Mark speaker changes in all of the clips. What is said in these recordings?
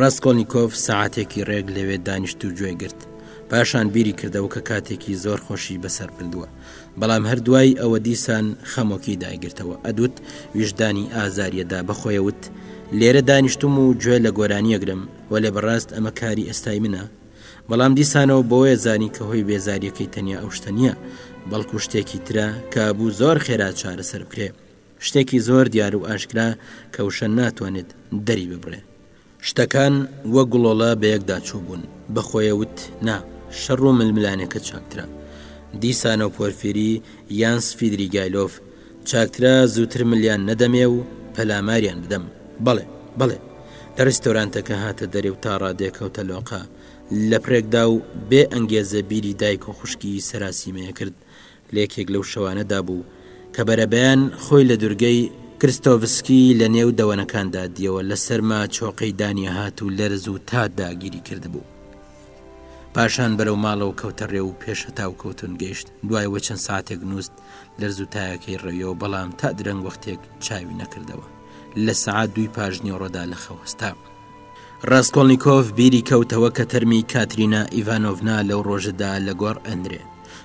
Speaker 1: ڕاسکۆلنیکۆف سەعاتێکی ڕێک لەوێ دانیشت و گوێ گرت پاشان بیری کردەوە کە کاتێکی زۆر خۆشی بەسەر بردووە بەڵام هەردوای ئەوە دیسان خەمۆکی دایگرتەوە ئەدوت ویژدانی ئازاریەدا بەخۆیەوت لێرە دانیشتم و گوێ لە گۆرانیەگرم وەلێ بەڕاست ئەمە کاری ئێستای منە بەڵام دیسانەوە بۆیە زانی کە هۆی بێزاریەکەی تەنیا ئەو شتە نییە بەڵکو شتێکی ترە کە بوو زۆر خێرا چارەسەر بکرێ شتێکی زۆر دیار و ئاشکرا کە وشە ناتوانێت دەری ببڕێ. شتەکان وەک گڵۆڵە بەیەکدا چووبوون. بە خۆیە وت، نا، شەڕ و ململانێکە چاکترە. دیسان و پۆرفیری یان سفیدریگایلۆف، چاکترە زووتر ملیان نەدەمێ و پەلاماریان بدەم. بەڵێ، بەڵێ. لە ڕیستۆرانتەکە هاتە دەرێ و تا ڕادەیەک کەوتە لۆقە. لەپرێکدا و بێ ئەنگێزە بیری دایک و خوشکی سەراسیمەیە کرد. لە یەکێک لەو شەوانەدا بوو کە بەرەبەیان خۆی لە دورگەی کرستۆڤسکی لە نێو دەوەنەکاندا دیەوە لە سەرما چۆقەی دانیە هات و لەرز و تا داگیری کردبوو. پاشان بەرەو ماڵەوە کەوتە ڕێ و پێش هەتاو کەوتون گەیشت دوای وە چەند ساعتێک نووست لەرز و تایەکەی ڕەویەوە بەڵام تا درەنگ وەختێک چاوی نەکردەوە لە سەعات دووی پاژنی ڕۆدا لە خەوەستا. ڕاسکۆڵنیکۆف بیری کەوتەوە کە تەرمی کاترینا ئیڤانۆڤنا لەو ڕۆژەدا لە گۆڕ ئەنرێ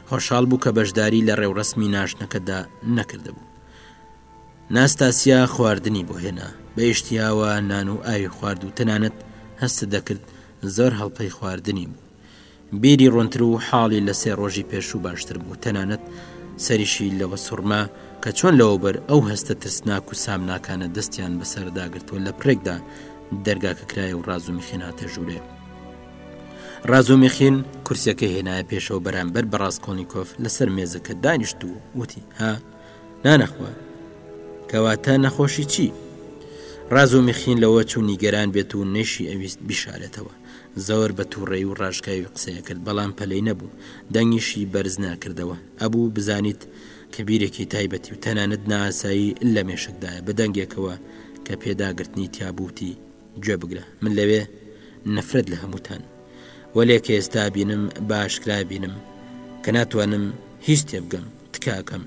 Speaker 1: خۆشحاڵ بوو کە بەشداری لە ڕێوڕسمی ناشتنەکەدا نەکردبوو. ناستاسیا خواردنی بۆ هێنا بە ئیشتیاوە نان و ئاوی خوارد و تەنانەت هەست دەکرد زۆر هەڵپەی خواردنی بوو. بیری ڕۆنتر و حاڵی لە سێ ڕۆژی پێشوو باشتر بوو تەنانەت سەریشی لەوە سوڕما کە چۆن لەوەوبەر ئەو هەستە ترسناک و سامناکانە دەستیان بەسەرداگرتووە لە پرێکدا دەرگاکە کرایە و ڕازومیخین هاتە ژوورێ ڕازومیخین کورسەکە هێنایە پێشەوە بەرامبەر بە ڕاستکۆنییکۆف لەسەر مێزەکە دانیشت و وتی ها نانەخوا کەواتە نەخۆشی چی؟ ڕازومیخین لەوە چوو نیگەران بێت و نەشی ئەویست بیشارێتەوە زۆر بە توڕەیی و ڕاشکاوی قسەیەکرد بەڵام پەلەی نەبوو دەنگیشی بەرز ناکردەوە ئەبوو بزانیت کە بیرێکی تایبەتی و تەنانەت نائاسایی لە مێشکدایە بە دەنگێکەوە کە پێداگرتنی تیابوو وتی گوێ بگرە من لەوێ نەفرەت لە هەمووتان وەلێ کە ئێستا بینم بە ئاشکرا بینم کە ناتوانم هیچ تێبگەم تکاکەم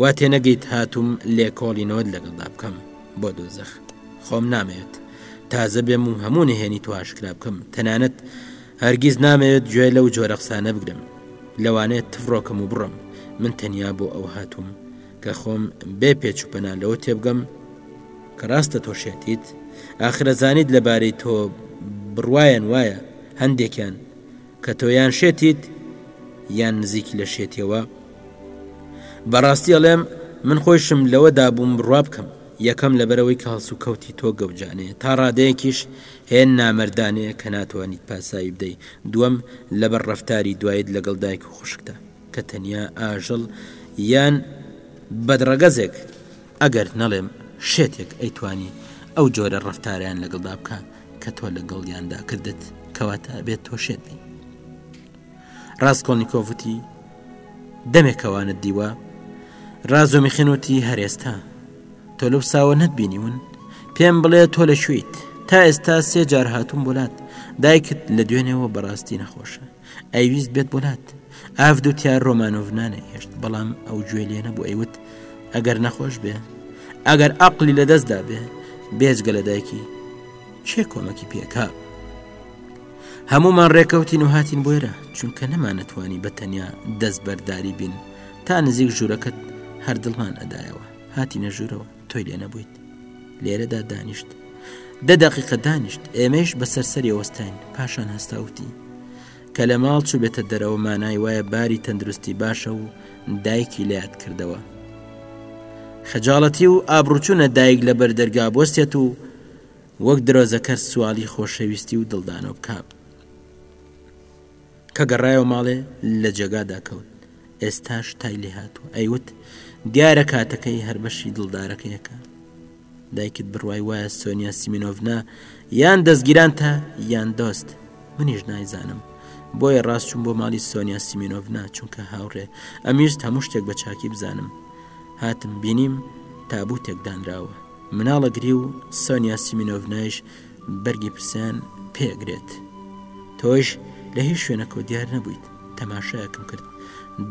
Speaker 1: وا تێنەگەیت هاتووم لێکۆڵینەوەت لەگەڵدا بکەم بۆ دۆزەخ خۆم نامەوێت تازە بێم و هەموو نهێنی تو ئاشکرا بکەم تەنانەت هەرگیز نامەوێت گوێ لەو جۆرە قسانە بگرم لەوانەیە تفڕۆکەم و بڕۆم من تەنیا بۆ ئەوە هاتووم کە خۆم بێ پێچ و پەنا لەوە تێبگەم کە ڕاستە تۆشێتیت ئاخرەزانیت لەبارەی تۆ بڕواەن وایە هەندێکیان کە تۆیان شێتیت یان نزیکی لە شێتیەوە بەڕاستی ئەڵێم من خۆیشم لەوە دابووم بڕوا بکەم یەکەم لەبەرەوەی کە هەڵسو کەوتی تۆ گەوجانەیە تا ڕادەیەکیش هێن نامەردانەیە کە ناتوانیت پاساوی بدەی دووەم لەبەر ڕەفتاری دوایت لەگەڵ دایک و خوشکتا کە تەنیا ئاژەڵ یان بەدڕەگەزێک ئەگەر نەڵێم شێتێک ئەیتوانی ئەو جۆرە ڕەفتاریان لەگەڵدا بکە کە تۆ لەگەڵیاندا کردت کەواتە ئەبێت تۆ شێت بی ڕاسکۆڵنیکۆڤ وتی، دەمێکە وانت دیوە؟ ڕازۆمیخین وتی، هەر ئێستا. تۆ لەو ساوە نەتبینیون؟ پێم بڵێ تۆ لە کوێیت؟ تا ئێستا سێ جار هاتووم بۆلات دایکت لە دوێنێەوە بەڕاستی نەخۆشە ئەیویست بێت بۆلات ئاف دووتیا ڕۆمانۆڤنانە هێشت بەڵام ئەو گوێ لێ نەبوو ئەیوت ئەگەر نەخۆش بێ ئەگەر ئەقلی لە دەستدا بێ بێجگە لە دایکی چێ کۆمەکی پێکا هەموومان ڕێکەوتین و هاتین بۆێرە چونکە نەمانەتوانی بە تەنیا دەست بەرداری بین تا نزیک ژوورەکەت هەر دڵمان ئەدایەوە هاتی نەژوورەوە تۆی لێ نەبوویت لێرەدا دانیشت دە دەقیقە دانیشت ئێمەش بەسەر سەری وەستین پاشان هەستاوتی کە لە ماڵ چوو بێتە دەرەوە مانای وایە باری تەندروستی باشە و دایکی لات کردەوە خەجاڵەتی و ئابروچوونە دایک لە بەردەرگا بستێت و وەک درۆزەکەر سوالی خۆشەویستی و دڵدانەوە بکا کە گەڕایەوە ماڵێ لە جێگادا کەوت ئێستاش تای لێ هاتوو ئەیوت دیارە کاتەکەی هەر بەشی دڵدارەکەیەکە دایکت بڕوای وایە سۆنیا سیمینۆڤنا یان دەستگیران تا یان دۆست منیش نایزانم بۆیە ڕاستچوم بۆ ماڵی سۆنیا سیمینۆڤنا چونکە هاوڕێ ئەمیست هەموو شتێک بە چاکی بزانم هاتم بینیم تابوتێک دانراوە مناڵە گری و سۆنیا سیمینۆڤنایش بەرگی پرسیان پێگرێت تۆش لە هیچ شوێنەکە و دیار نەبوویت تەماشایەکم کرد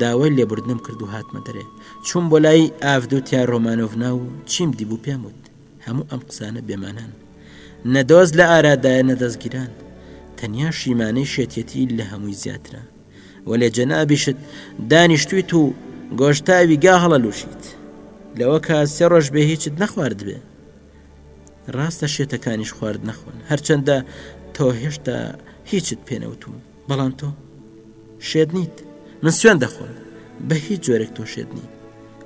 Speaker 1: داوای لێبوردنم کرد و هاتمە دەرێ چوون بۆ لای ئافدوتیا ڕۆمانۆڤنا و چیم دیبوو پێم وت هەموو ئەم قسانە بێمانان نەدۆز لە ئارادایە نەدەستگیران تەنیا شیمانەی شێتەتی لە هەمووی زیاترە وەلێ جەنابیشت دانیشتویت و گۆشتاوی گا هەڵەلوشیت لەوە کا سێ ڕۆژ بێ هیچت نەخوارد بێ ڕاستە شێتەکانیش خوارد نەخۆن هەرچەندە تۆ هێشتا هیچت پێنەوتوم بەڵام تۆ شێت نیت من سوێن دەخۆن بە هیچ جۆرێک تۆ شێت نیت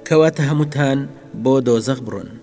Speaker 1: کەواتە هەمووتان بۆ دۆزەخ بڕۆن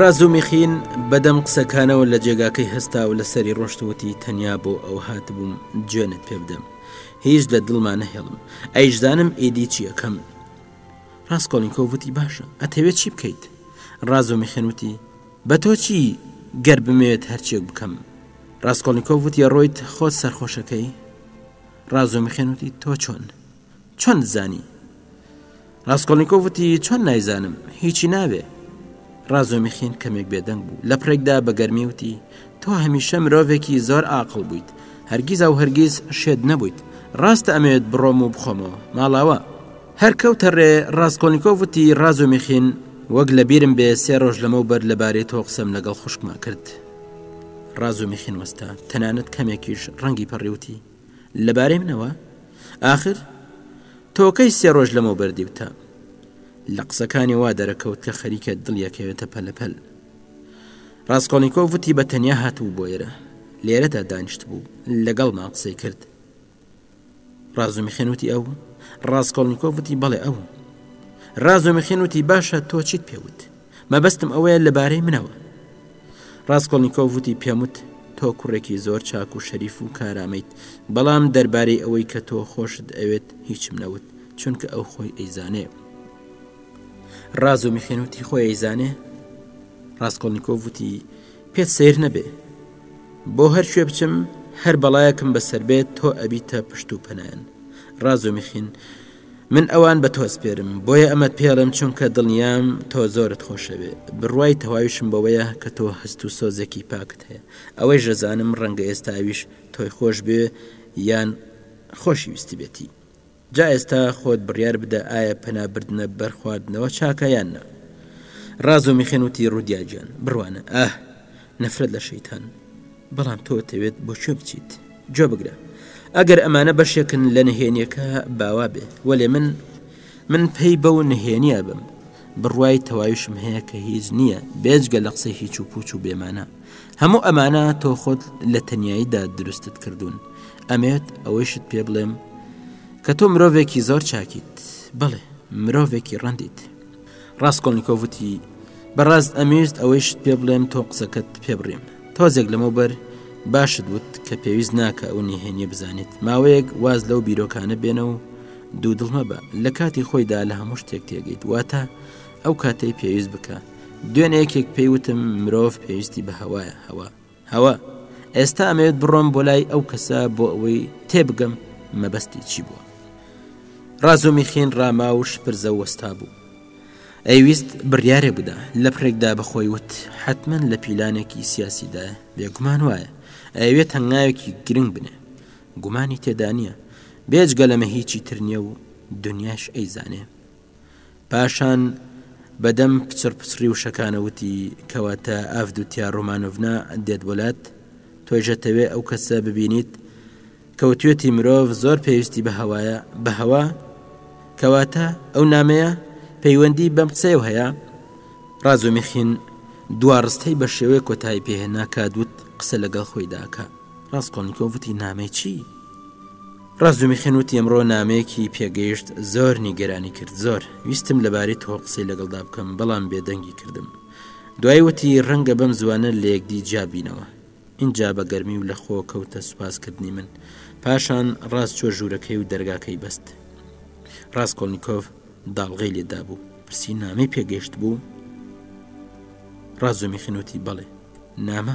Speaker 1: ڕازومیخین بەدەم قسەکانەوە لە جێگاکەی هەستا و لە سەری ڕۆشتوتی تەنیا بۆ ئەو هاتبووم جوێنت پێ بدەم هیچ لە دڵمان نەهێڵم ئەیشدانم ئیدی چیەکەم ڕاسکۆلنیکۆف وتی باشە ئەتەوێت چی بکەیت ڕازۆمیخێن وتی بە تۆ چی گەر بمەوێت هەرچێک بکەم ڕاستکۆلنیکۆف وتی ڕۆیت خۆت سەرخۆشەکەی ڕازۆمیخێن وتی تۆ چۆن چۆن زانی ڕاستکۆلنیکۆف وتی چۆن نایزانم هیچی ناوێ ڕازۆمیخین کەمێک بێدەنگ بوو لە پرێکدا بە گەرمی وتی تۆ هەمیشە مرۆڤێکی زۆر ئاقڵ بوویت هەرگیز ئەو هەرگیز شێت نەبوویت ڕاستە ئەمەوێت بڕۆم و بخۆمەوە ماڵاوە هەر کەوتە ڕێ ڕاستکۆلنییکۆڤ وتی ڕاز و میخین وەک لە بیرم بێ سێ ڕۆژ لەمە و بەر لەبارەی تۆ قسەم لەگەڵ خوشکما کرد ڕاز و میخین وەستا تەنانەت کەمێکیش ڕەنگی پەڕیوتی لەبارەی منەوە آخر تۆکەی سێ ڕۆژ لەمە بەردیوتە لە قسەکانی وا دەرەکەوت کە خەریکە دڵیەکەوێتە پەلەپەل ڕاسکۆڵنیکۆڤ وتی بە تەنیا هاتبوو بۆ ئێرە لێرەدا دانیشت بوو لەگەڵمان قسەی کرد ڕازومی خێنوتی ئەو ڕاستکۆڵنیکۆڤ وتی بەڵێ ئەو ڕازومی خێنوتی باشە تۆ چیت پێوت مەبەستم ئەوەیە لەبارەی منەوە ڕاستکۆڵنیکۆڤ وتی پێموت تۆ کوڕێکی زۆر چاک و شەریف و کارامەیت بەڵام دەربارەی ئەوەی کە تۆ خۆشت ئەوێت هیچم نەوت چونکە ئەو خۆی ئەیزانێ ڕاز و میخێنوتی خۆی ئەیزانێ ڕاستکۆلنییکۆڤ وتی پێت سیر نەبێ بۆ هەر شوێ بچم هەر بەڵایەکم بەسەر بێت تۆ ئەبیتە پشت و پەنایەن ڕاز و میخین من ئەوان بە تۆز پێرم بۆیە ئەمە پێڵم چونکە دڵنیام تۆ زۆرت خۆشەوێ بڕوای تەواویشم بەوەیە کە تۆ هەست و سۆزێکی پاکت هەیە ئەوەی ژەزانم ڕەنگە ئێستاویش تۆی خۆش بێ یان خۆشی ویستی بێتی جا ئێستا خۆت بڕیار بدە ئایا پەنا بردنە بەر خواردنەوە چاکە یان نا؟ ڕازۆ میخێن وتی ڕودیا گیان بڕوانە ئاه نەفرەت لە شەیتان بەڵام تۆ ئەتەوێت بۆ کوێ بچیت؟ گوێ بگرە ئەگەر ئەمانە بەشێکن لە نهێنیەکە باوابێ وەلێ من من پەی بەو نهێنیە بم بڕوای تەواویشم هەیە کە هیچ نییە بێجگە لە قسەی هیچ و پوچ و بێمانە هەموو ئەمانە تۆ خۆت لە تەنیاییدا دروستت کردوون ئەمێت ئەوەیشت پێ بڵێم کە تۆ مرۆڤێکی زۆر چاکیت بڵێ مرۆڤێکی ڕەندیت ڕاستکۆنیکۆڤوتی بەڕاست ئەمویست ئەوەیشت پێ بڵێم تۆ قسەکەت پێ بڕیم تۆزێک لەمە بەر باشت وت کە پێویست ناکە ئەو نهێنیە بزانیت ماوەیەک واز لەو بیرۆکانە بێنە و دوودڵ مەبە، لە کاتی خۆیدا لە هەموو شتێک تێگەیت، واتە ئەو کاتەی پێویست بکە. دوێنێ یەکێک پێی وتم مرۆڤ پێویستی بە هەوایە، هەوا، هەوا. ئێستا ئەمەوێت بڕۆم بۆ لای ئەو کەسە بۆ ئەوەی تێبگەم مەبەستی چی بووە. ڕازومیخین ڕاما و شپرزە وەستا بوو. ئەیویست بڕیارێک بدا، لەپڕێکدا بە خۆی وت، حەتمەن لە پیلانێکی سیاسیدایە، بێگومان وایە، ئەیەوێت هەنگاوێکی گرنگ بنێ. گومانی تێدانیە بێجگە لەمە هیچی تر نیە و دنیاش ئەیزانێ پاشان بەدەم پچڕ پچڕی و شەکانە وتی کەواتە ئافدوتیا ڕۆمانۆڤنا دێت بۆلات تۆژەتەوێ ئەو کەسە ببینیت کەوتێتی مرۆڤ زۆر پێویستی بە هەوایە بە هەوا کەواتە ئەو نامەیە پەیوەندی بەم قسەو هەیە ڕازومیخین دواڕستەی بە شێوەیە کۆتایی پێهێنا کادوت قسە لەگەڵ خۆی داکە ڕاسکۆلنیکۆف وتی نامەی چی؟ ڕاستگۆمیخین وتی ئەمڕۆ نامەیەکی پێگەیشت زۆر نیگەرانی کرد زۆر ویستم لەبارەی تۆ قسەی لەگەڵدا بکەم بەڵام بێدەنگی کردم دوای وتی ڕەنگە بەم زوانە لەیەکدی جابینەوە ئینجا بە گەرمی و لە خۆ کەوتە سوپاسکردنی من پاشان ڕاست چۆ ژوورەکەی و دەرگاکەی بەست ڕاستکۆلنیکۆف داڵغی لێدا بوو پرسی نامەی پێگەشت بوو ڕازۆمی خنوتی بەڵێ نامە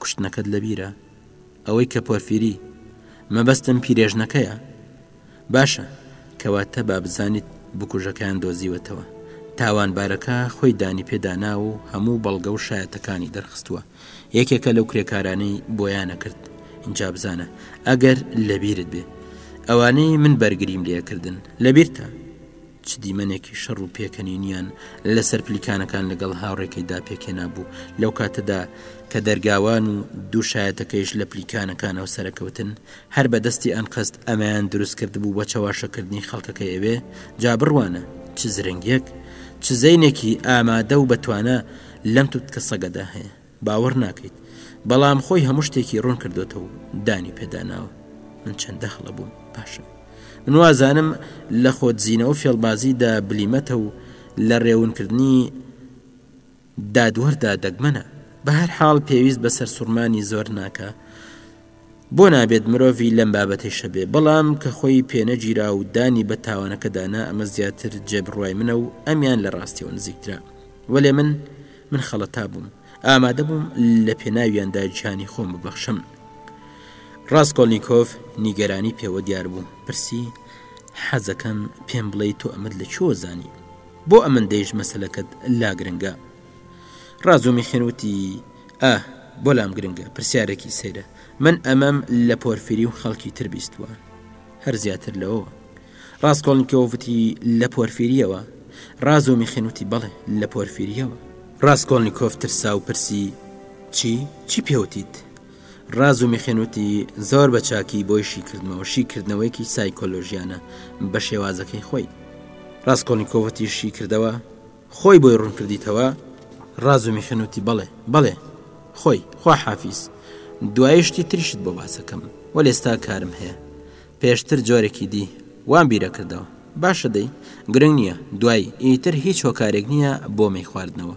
Speaker 1: کوشتنەکەت لەبیرە؟ ئەوەی کە پۆرفیری، مەبەستم پیرێژنەکەیە؟ باشە، کەواتە با بزانیت بکوژەکەیان دۆزیوەتەوە. تاوانبارەکە خۆی دانی پێ داناوە و هەموو بەڵگە و شایەتەکانی دەرخستووە. یەکێکە لەو کرێکارانەی بۆیانە کرد. ئینجا بزانە، ئەگەر لەبیرت بێ، ئەوانەی من بەرگریم لێکردن، لەبیرتە؟ چ دیمەنێکی شەڕ و پێکەنینیان لەسەر پلیکانەکان لەگەڵ هاوڕێکەیدا پێکێنا بوو لەو کاتەدا کە دەرگاوان و دوو شایەتەکەیش لە پلیکانەکانەوە سەرکەوتن هەر بەدەستی ئەنقەست ئەمەیان دروست کرد بوو بە چەواشەکردنی خەڵکەکە ئەوێ جا بڕوانە چ زرنگیەک چ زەینێکی ئامادە و بەتوانە لەم توت کە سەگەدا هەیە باوەڕ ناکەیت بەڵام خۆی هەموو شتێکی ڕوون کردوێتەوە و دانی پێداناوە من چەندە هەڵە بووم باشن من وازانم لە خۆت زیینەوە فێڵبازیدا بلیمەتە و لە ڕێونکردنی دادوەردا دەگمەنە بە هەر حاڵ پێویست بە سەرسوڕمانی زۆر ناکە بۆ نابێت مرۆڤی لەم بابەتەیش هەبێ بەڵام کە خۆی پێنەگیرا و دانی بە تاوانەکەدانا ئەمە زیاتر جێ بڕوای منە و ئەمیان لە ڕاستیەوە نزیکترە وەلێ من من خەڵەتا بووم ئامادە بووم لە پێناویاندا جیهانی خۆم ببەخشم ڕاستکۆلنییکۆف نیگەرانی پێوە دیار بوو پرسی حەزەکەم پێم بڵێ تۆ ئەمەد لە چۆ زانی بۆ ئەمن دەیش مەسلەکەت لا گرنگە ڕازومیحێن وتی، ئاه، بۆ لام گرنگە، پرسیارێکی سەیرە، من ئەمەم لە پۆرفیری و خەڵکی تر بیستووە، هەر زیاتر لەوەوە. ڕاسکۆڵنیکۆڤ وتی، لە پۆرفیرییەوە؟ ڕازومیحێن وتی، بەڵێ، لە پۆرفیرییەوە. ڕاسکۆڵنیکۆڤ ترسا و پرسی، چی؟ چی پێ وتیت؟ ڕازومیحێن وتی، زۆر بە چاکی بۆی شی کردمەوە، شی کردنەوەیەکی سایکۆلۆژیانە بە شێوازەکەی خۆی. ڕاسکۆڵنیکۆڤ وتی، شی کردەوە؟ خۆی بۆی ڕوون کردیتەوە؟ ڕازومیخن وتی، بەڵێ، بەڵێ، خۆی، خواحافیز، دوایی شتی تریشت بۆ باس ئەکەم، وەل ئێستا کارم هەیە، پێشتر جۆرێکی دی وام بیر ئەکردەوە، باشە دەی، گرنگ نییە، دوایی، ئیتر هیچ هۆکارێک نییە بۆ مەی خواردنەوە.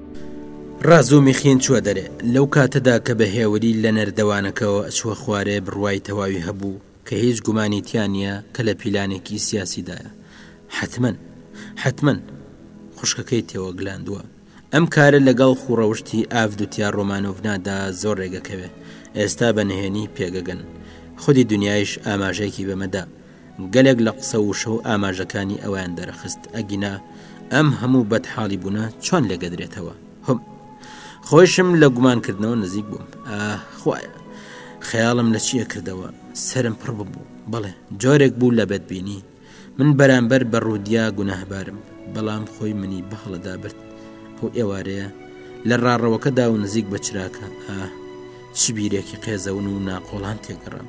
Speaker 1: ڕازو میخین چووە دەرێ، لەو کاتەدا کە بە هێوری لە نەردەوانەکەوە ئەچووە خوارێ بڕوای تەواوی هەبوو کە هیچ گومانی تیا نیە کە لە پیلانێکی سیاسیدایە. حەتمەن. حەتمەن. خوشکەکەی تێوەگلاندووە. ئەم کارە لەگەڵ خووڕەوشتی ئاڤدوتیا ڕۆمانۆڤنادا زۆر ڕێگەکەوێ. ئێستا بە نهێنی پێگەگەن. خودی دونیایش ئاماژەیەکی بەمە دا. گەلێک لە قسە و وشە و ئاماژەکانی ئەویان دەرەخست، ئەگینا ئەم هەموو بەدحاڵی بوونە چۆن لێگەدرێتەوە؟ هۆم! خۆیشم لە گومانکردنەوە نزیک بووم. ئاه! خوایە! خەیاڵم لە چی ئەکردەوە؟ سەرم پڕ ببوو. بەڵێ، جۆرێک بوو لە بەدبینی. من بەرامبەر بە ڕودیا گوناهبارم، بەڵام خۆی منی بەهەڵەدا برد. ئەو ئێوارەیە، لە ڕاڕەوەکەدا و نزیک بە چراکە، ئاه! چ بیرێکی قێزەون و ناقۆڵان تێگەڕام.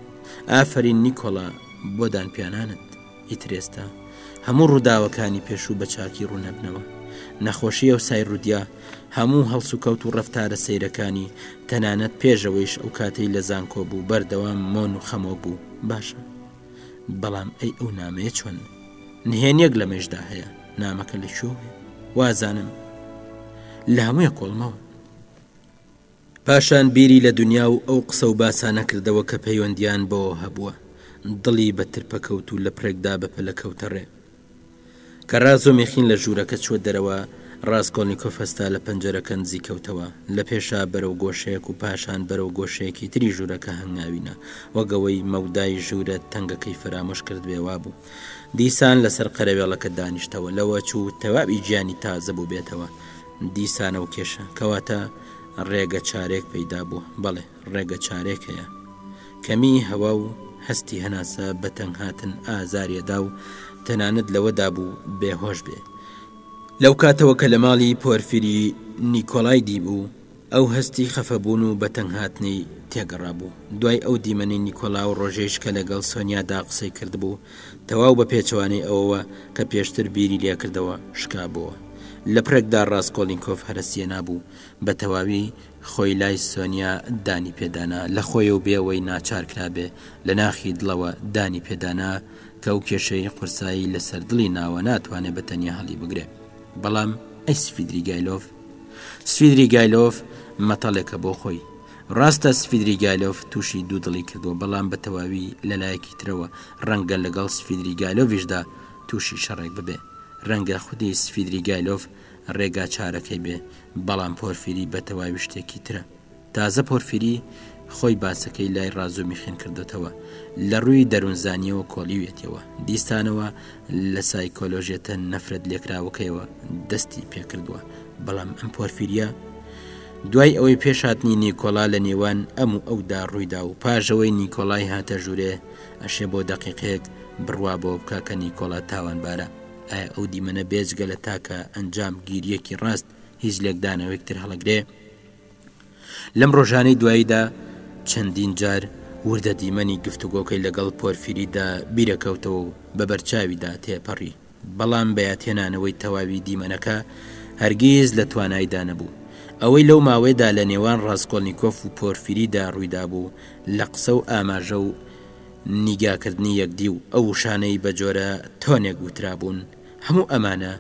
Speaker 1: ئافەرین نیکۆلا بۆ دانپیانانت، ئیتر ئێستا هەموو ڕووداوەکانی پێشوو بە چاکی ڕوونەبنەوە. نەخۆشی ئەوسای ڕودیا هەموو هەڵسوکەوت و ڕەفتارە سەیرەکانی، تەنانەت پێشەوەیش ئەو کاتەی لە زانکۆ بوو بەردەوام مۆن و خەمۆک بوو. باشە بەڵام ئەی ئەو نامەیە چۆن؟ نهێنیەک لەمەیشدا هەیە، نامەکە لە کوێوەیە؟ وازانم لە هەمووێ کۆڵمەوە. پاشان بیری لە دونیا و ئەو قسە و باسانە کردەوە کە پەیوەندییان بەوە هەبووە، دڵی بە ترپە کەوت و لە پڕێکدا بە پەلە کەوتە ڕێ. کە رازۆمیخین لە ژوورەکە چووە دەرەوە، راسکۆلنیکۆف هەستا لە پەنجەرەکە نزیک کەوتەوە، لە پێشا بەرەو گۆشەیەک و پاشان بەرەو گۆشەیەکی تری ژوورەکە هەنگاوینا، وەک ئەوەی مەودای ژوورە تەنگەکەی فەرامۆش کردبێ، وا بوو دیسان لە سەر قەرەوێڵەکە دانیشتەوە، لەوە چوو تەواوی گیانی تازە بووبێتەوە، دیسان ئەو کێشە، کەواتە ڕێگە چارێک پەیدا بووە؟ بەڵێ، ڕێگە چارێک هەیە. کەمیی هەوا و هەستی هەناسە بە تەنگ هاتن ئازاری ئەدا و تەنانەت لەوەدا بوو بێهۆش بێ. لەو کاتەوە کە لە ماڵی پۆرفیری نیکۆلای دیبوو، ئەو هەستی خەفەبوون و بەتەنگهاتنی تێگەڕابوو. دوای ئەو دیمەنەی نیکۆلا و ڕۆژەیش کە لەگەڵ سۆنیادا قسەی کردبوو، تەواو بە پێچەوانەی ئەوەوە کە پێشتر بیری لێکردەوە، شکابۆوە. لە پرەکدا ڕاسکۆڵنیکۆف هەرەسیەنابوو، بە تەواوی خۆی لای سۆنیا دانی پێدانا، لە خۆی و بێ ئەوەی ناچار کرابێ، لە ناخی دڵەوە دانی پێدانا کە ئەو کێشەی قورسایی لە سەر دڵی ناوە ناتوانێ بە تەنیا هەڵیبگرێ. بەڵام ئەی سفیدریگایلۆف؟ سڤیدریگایلۆف مەتەڵێکە بۆ خۆی. ڕاستە سڤیدریگایلۆف تووشی دوو دڵی کردووە بەڵام بە تەواوی لە لایەکی ترەوە ڕەنگە لەگەڵ سڤیدریگایلۆڤیشدا تووشی شەڕێک ببێ. ڕەنگە خودی سڤیدریگایلۆف ڕێگاچارەکەی بێ بەڵام پۆرفیری بە تەواوی شتێکی ترە. تازە پۆرفیری خۆی باسەکەی لای ڕازومیخین کردۆتەوە، لەڕووی دەروونزانییەوە کۆڵیویەتیەوە، دیسانەوە لە سایکۆلۆژێتە نەفرەت لێکراوەکەیەوە دەستی پێکردووە، بەڵام ئەم پۆرفیریە دوای ئەوەی پێشهاتنی نیکۆڵا لە نێوان ئەم و ئەودا ڕوویدا و پاژەوەی نیکۆڵای هاتە ژوورێ ئەشێ بۆ دەقیقەیەک بڕوا بەوە بکا کە نیکۆڵا تاوانبارە، ئایا ئەو دیمەنە بێجگە لە تاکە ئەنجام گیرییەکی ڕاست هیچ لێکدانەوەیەکتر هەڵەگرێ؟ لەم ڕۆژانەی دواییدا چەندین جار وردە دیمەنی گفتوگۆکەی لەگەڵ پۆرفیریدا بیرەکەوتەوە و بە بەرچاویدا تێپەڕی، بەڵام بەیادهێنانەوەی تەواوی دیمەنەکە هەرگیز لە توانایدا نەبوو. ئەوەی لەو ماوەیەدا لە نێوان ڕاسکۆلنیکۆف و پۆرفیریدا ڕوویدابوو لە قسە و ئاماژە و نیگاکردنی یەکدی و ئەو وشانەی بە جۆرە تۆنێک وترابوون، هەموو ئەمانە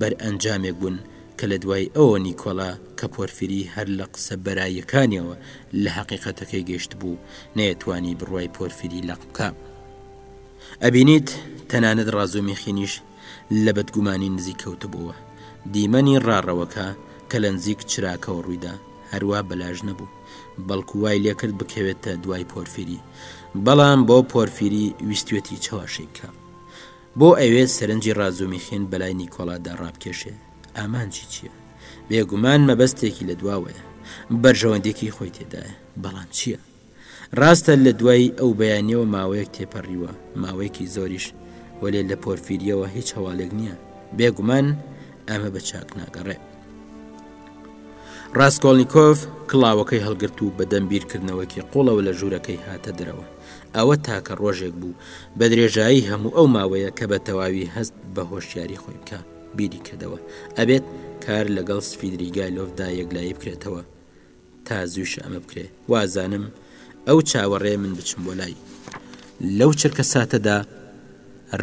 Speaker 1: بەرئەنجامێک بوون کە لە دوای ئەوە نیکۆلا کە پۆرفیری هەر لە قسە بەراییەکانیەوە لە هەقیقەتەکەی گەیشتبوو نەیەتوانی بڕوای پۆرفیری لەق بکا ئەبینیت تەنانەت ڕازومیخینیش لە بەدگومانی نزیک کەوتبۆوە دیمەنی ڕاڕەوەکە کە لە نزیک چراکەوە ڕوویدا هەروا بەلاش نەبوو بەڵکو وای لێکرد بکەوێتە دوای پۆرفیری بەڵام بۆ پۆرفیری ویستێتی چەواشەی بکە بۆ ئەوێ سەرنجی ڕازومیخین بەلای نیکۆلادا ڕابکێشێ؟ ئامانجی چییە؟ بێگومان مەبەستێکی لە دواوەیە. بەرژەوەندێکی خۆی تێدایە. بەڵام چییە؟ ڕاستە لە دوای ئەو بەیانیەوە ماوەیەک تێپەڕیوە، ماوەیەکی زۆریش، وەلێ لە پۆرفیریەوە هیچ هەواڵێک نییە. بێگومان ئەمە بە چاک ناگەڕێ. ڕاستکۆڵنیکۆف کڵاوەکەی هەڵگرت و بە دەم بیرکردنەوەکی قوڵەوە لە ژوورەکەی هاتە دەرەوە. ئەوە تاکە ڕۆژێک بوو بە درێژایی هەموو ئەو ماوەیە کە بە تەواوی هەست بە هۆشیاری خۆی بکە بیری کردەوە ئەبێت کار لەگەڵ سفیدری گالۆڤدا یەکلایی بکرێتەوە تا زوویشە ئەمە بکرێ وازانم ئەو چاوەڕێ من بچم بۆ لای لەو چرکە ساتەدا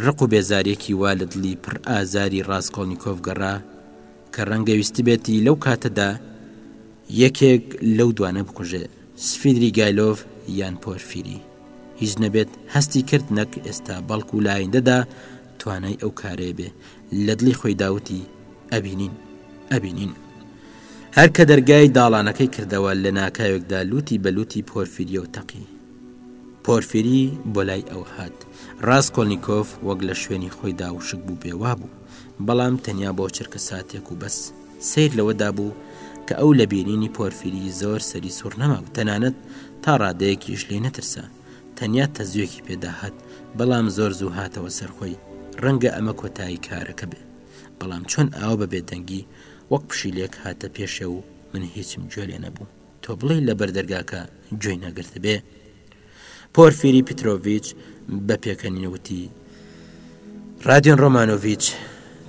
Speaker 1: ڕق و بێزارێکی وا لە دڵی پڕ ئازاری ڕاستکۆڵنییکۆڤ گەڕا کە ڕەنگە ویستبێتی لەو کاتەدا یەکێک لەو دوانە بکوژێ سفیدری گایلۆڤ یان پۆرفیری هیچ نەبێت هەستی کرد نەک ئێستا بەڵکو و لایندەدا توانای ئەو کارێ بێ لە دڵی خۆی داوتی ئەبینین ئەبینین هەر کە دەرگای داڵانەکەی کردەوە لە ناکاوێکدا لوتی بەلوتی پۆرفیریە و تەقی پۆرفیری بۆ لای ئەو هات ڕاستکۆلنییکۆف وەک لە شوێنی خۆی داوشک بوو بێوا بوو بەڵام تەنیا بۆ چرکە ساتێک و بەس، سەیر لەوەدا بوو کە ئەو لە بینینی پۆرفیری زۆر سەری سوڕ نەما و تەنانەت تا ڕادەیەکیش لێی نەترسا، تەنیا تەزوێکی پێ داهات، بەڵام زۆر زوو هاتەوە سەر خۆی، ڕەنگە ئەمە کۆتایی کارەکە بێ، بەڵام چۆن ئاوا بە بێدەنگی وەک پشیلێک هاتە پێشێ و من هیچم گوێ لێ نەبوو، تۆ بڵێی لەبەر دەرگاکە گوێی نەگرتبێ؟ پۆرفیری پیترۆڤیچ بە پێکەنین وتی، رادیۆن رۆمانۆڤیچ،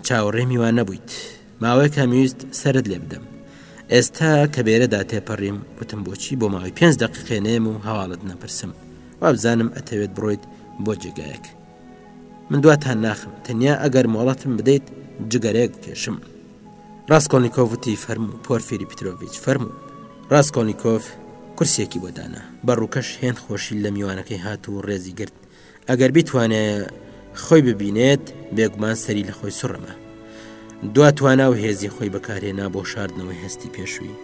Speaker 1: چاوەڕێی میوان نەبوویت. ماوەیەک هەمویست سەرت لێ بدەم. ئێستا کە بێرەدا تێپەڕیم، وتم بۆچی بۆ ماوەی پێنج دەقیقێ نێم و هەواڵت نەپرسم. وابزانم ئەتەوێت بڕۆیت بۆ جێگایەک. من دواتان ناخەم، تەنیا ئەگەر مۆڵەتم بدەیت جگەرەیەک بکێشم. ڕاسکۆلنیکۆف وتی، فەرموو، پۆرفیری پیترۆڤیچ، فەرموو. ڕاسکۆلنیکۆف کورسییەکی بۆ دانا. بە ڕووکەش هێند خۆشی لە میوانەکەی هات و ڕێزی گرت. ئەگەر بیتوانێ خۆی ببینێت، بێگومان سەری لە خۆی سوڕما. دوا توانا و هێزی خۆی بەکارهێنا بۆ شاردنەوەی هەستی پێشووی.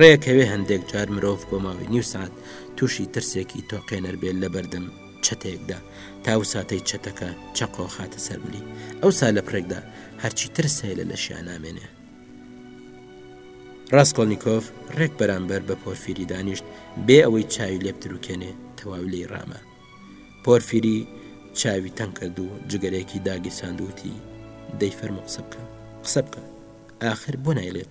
Speaker 1: ڕێک ئەوێ هەندێک جار مرۆڤ بۆ ماوەی نیو سات تووشی ترسێکی تۆقێنەر بێت لە بەردەم، چەتەیەکدا تاو ساتەی چەتەکە چەقۆ خاتە سەر ملی ئەو سا لە پرێکدا هەرچی ترس هەیە لە لەشیا نامێنێ ڕاستکۆلنییکۆف ڕێک بەرامبەر بە پۆرفیری دانیشت بێ ئەوەی چاوی لێبتروکێنێ تەواوی لی ڕامە پۆرفیری چاوی تەنگ کرد و جگەرێکی داگی ساندوتی دەی فەرمە قسە بکە قسە بکە ئاخر بۆ
Speaker 2: نایڵێت